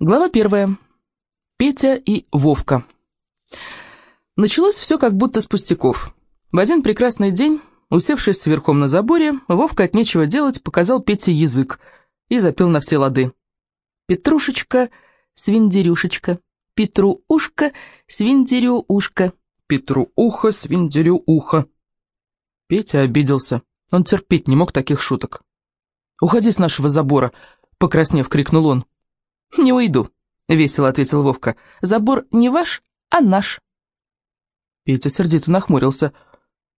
Глава первая. Петя и Вовка. Началось все как будто с пустяков. В один прекрасный день, усевшись сверхом на заборе, Вовка от нечего делать показал Пете язык и запел на все лады. «Петрушечка, свиндерюшечка, Петру ушка, свиндерю ушка, Петру ухо, свиндерю ухо». Петя обиделся. Он терпеть не мог таких шуток. «Уходи с нашего забора!» — покраснев, крикнул он. «Не уйду», — весело ответил Вовка. «Забор не ваш, а наш». Петя сердито нахмурился.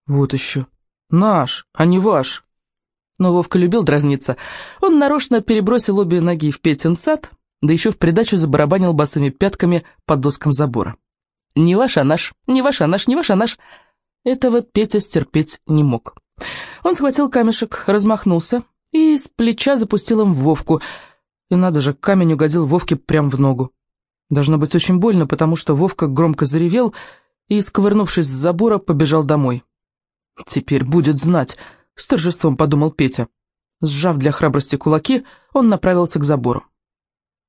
«Вот еще. Наш, а не ваш». Но Вовка любил дразниться. Он нарочно перебросил обе ноги в Петин сад, да еще в придачу забарабанил босыми пятками под доскам забора. «Не ваш, а наш, не ваш, а наш, не ваш, а наш». Этого Петя стерпеть не мог. Он схватил камешек, размахнулся и с плеча запустил им в Вовку — и надо же, камень угодил Вовке прямо в ногу. Должно быть очень больно, потому что Вовка громко заревел и, сковырнувшись с забора, побежал домой. «Теперь будет знать», — с торжеством подумал Петя. Сжав для храбрости кулаки, он направился к забору.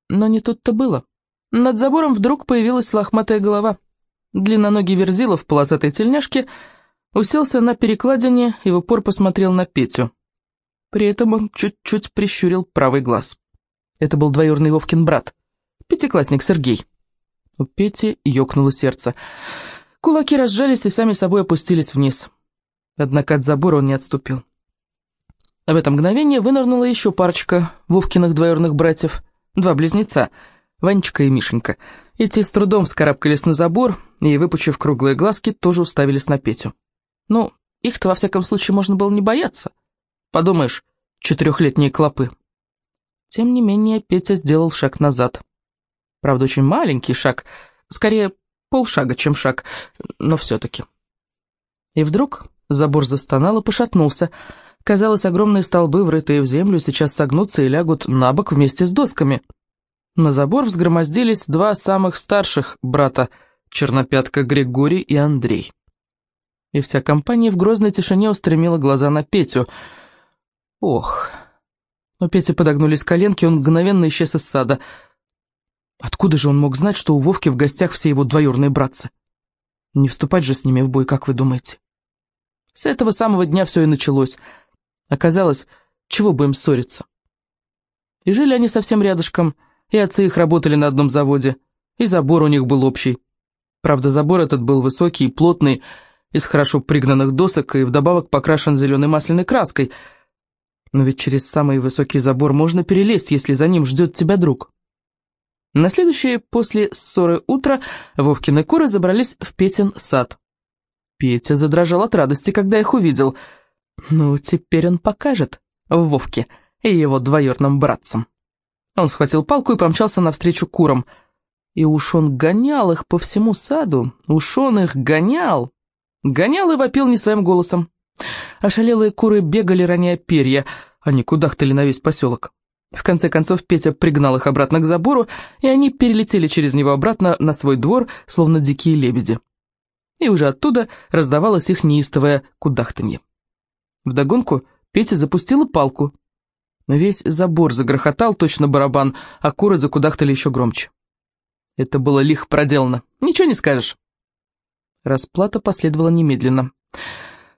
Но не тут-то было. Над забором вдруг появилась лохматая голова. Длинноногий Верзила в полосатой тельняшке уселся на перекладине и в упор посмотрел на Петю. При этом он чуть-чуть прищурил правый глаз. Это был двоюродный Вовкин брат, пятиклассник Сергей. У Пети ёкнуло сердце. Кулаки разжались и сами собой опустились вниз. Однако от забора он не отступил. В это мгновение вынырнула еще парочка Вовкиных двоюродных братьев, два близнеца, Ванечка и Мишенька. Эти с трудом вскарабкались на забор и, выпучив круглые глазки, тоже уставились на Петю. Ну, их-то во всяком случае можно было не бояться. Подумаешь, четырехлетние клопы. Тем не менее, Петя сделал шаг назад. Правда, очень маленький шаг, скорее полшага, чем шаг, но все-таки. И вдруг забор застонал и пошатнулся. Казалось, огромные столбы, врытые в землю, сейчас согнутся и лягут на бок вместе с досками. На забор взгромоздились два самых старших брата, Чернопятка Григорий и Андрей. И вся компания в грозной тишине устремила глаза на Петю. Ох... У Пети подогнулись коленки, он мгновенно исчез из сада. Откуда же он мог знать, что у Вовки в гостях все его двоюрные братцы? Не вступать же с ними в бой, как вы думаете? С этого самого дня все и началось. Оказалось, чего бы им ссориться. И жили они совсем рядышком, и отцы их работали на одном заводе, и забор у них был общий. Правда, забор этот был высокий и плотный, из хорошо пригнанных досок и вдобавок покрашен зеленой масляной краской — но ведь через самый высокий забор можно перелезть, если за ним ждет тебя друг. На следующее после ссоры утро Вовкины куры забрались в Петин сад. Петя задрожал от радости, когда их увидел. Ну, теперь он покажет Вовке и его двоюродным братцам. Он схватил палку и помчался навстречу курам. И уж он гонял их по всему саду, уж он их гонял. Гонял и вопил не своим голосом. Ошалелые куры бегали, роняя перья, они кудахтали на весь поселок. В конце концов Петя пригнал их обратно к забору, и они перелетели через него обратно на свой двор, словно дикие лебеди. И уже оттуда раздавалось их неистовое кудахтанье. Вдогонку Петя запустила палку. Весь забор загрохотал, точно барабан, а куры закудахтали еще громче. Это было лихо проделано, ничего не скажешь. Расплата последовала немедленно.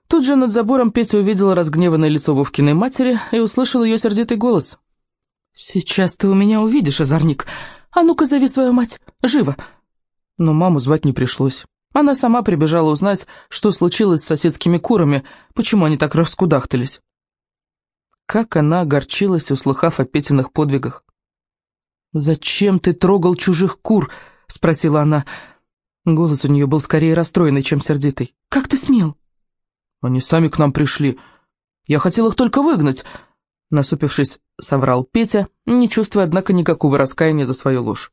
Тут же над забором Петя увидела разгневанное лицо Вовкиной матери и услышал ее сердитый голос. «Сейчас ты у меня увидишь, озорник. А ну-ка зови свою мать, живо!» Но маму звать не пришлось. Она сама прибежала узнать, что случилось с соседскими курами, почему они так раскудахтались. Как она огорчилась, услыхав о Петиных подвигах. «Зачем ты трогал чужих кур?» — спросила она. Голос у нее был скорее расстроенный, чем сердитый. «Как ты смел?» Они сами к нам пришли. Я хотел их только выгнать», — насупившись, соврал Петя, не чувствуя, однако, никакого раскаяния за свою ложь.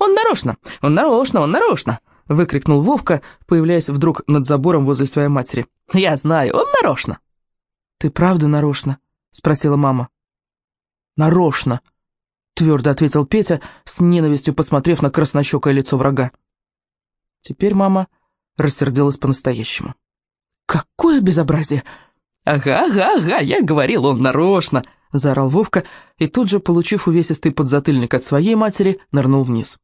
«Он нарочно! Он нарочно! Он нарочно!» — выкрикнул Вовка, появляясь вдруг над забором возле своей матери. «Я знаю, он нарочно!» «Ты правда нарочно?» — спросила мама. «Нарочно!» — твердо ответил Петя, с ненавистью посмотрев на краснощекое лицо врага. Теперь мама рассердилась по-настоящему. «Какое безобразие!» «Ага, ага, ага, я говорил, он нарочно!» заорал Вовка и тут же, получив увесистый подзатыльник от своей матери, нырнул вниз.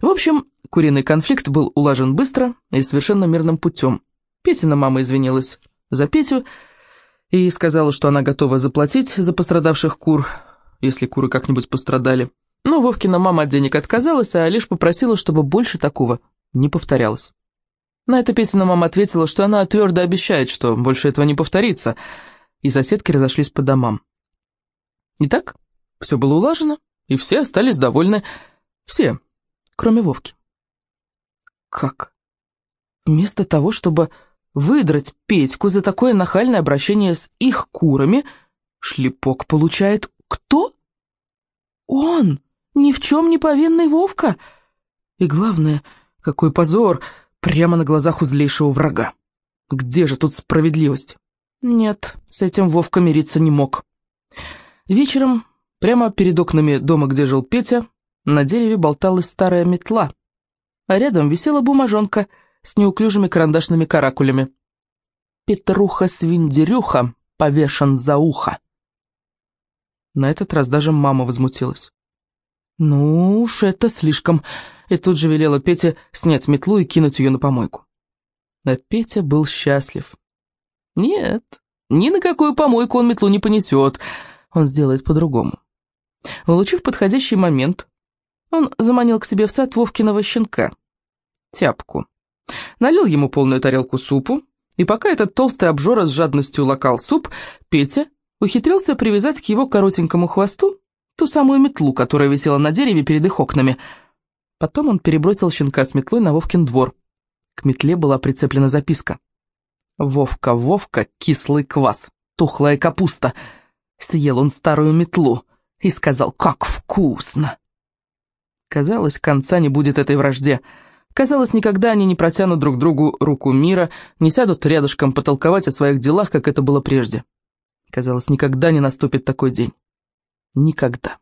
В общем, куриный конфликт был улажен быстро и совершенно мирным путем. Петина мама извинилась за Петю и сказала, что она готова заплатить за пострадавших кур, если куры как-нибудь пострадали. Но Вовкина мама от денег отказалась, а лишь попросила, чтобы больше такого не повторялось. На это Петина мама ответила, что она твердо обещает, что больше этого не повторится, и соседки разошлись по домам. Итак, все было улажено, и все остались довольны. Все, кроме Вовки. Как? Вместо того, чтобы выдрать Петьку за такое нахальное обращение с их курами, шлепок получает кто? Он, ни в чем не повинный Вовка. И главное, какой позор, прямо на глазах у злейшего врага. Где же тут справедливость? Нет, с этим Вовка мириться не мог. Вечером, прямо перед окнами дома, где жил Петя, на дереве болталась старая метла, а рядом висела бумажонка с неуклюжими карандашными каракулями. «Петруха-свиндерюха повешен за ухо». На этот раз даже мама возмутилась. «Ну уж это слишком», и тут же велела Пете снять метлу и кинуть ее на помойку. А Петя был счастлив. Нет, ни на какую помойку он метлу не понесет, он сделает по-другому. Улучив подходящий момент, он заманил к себе в сад Вовкиного щенка, тяпку. Налил ему полную тарелку супу, и пока этот толстый обжора с жадностью лакал суп, Петя ухитрился привязать к его коротенькому хвосту ту самую метлу, которая висела на дереве перед их окнами. Потом он перебросил щенка с метлой на Вовкин двор. К метле была прицеплена записка. «Вовка, Вовка, кислый квас, тухлая капуста». Съел он старую метлу и сказал «Как вкусно!». Казалось, конца не будет этой вражде. Казалось, никогда они не протянут друг другу руку мира, не сядут рядышком потолковать о своих делах, как это было прежде. Казалось, никогда не наступит такой день. Никогда.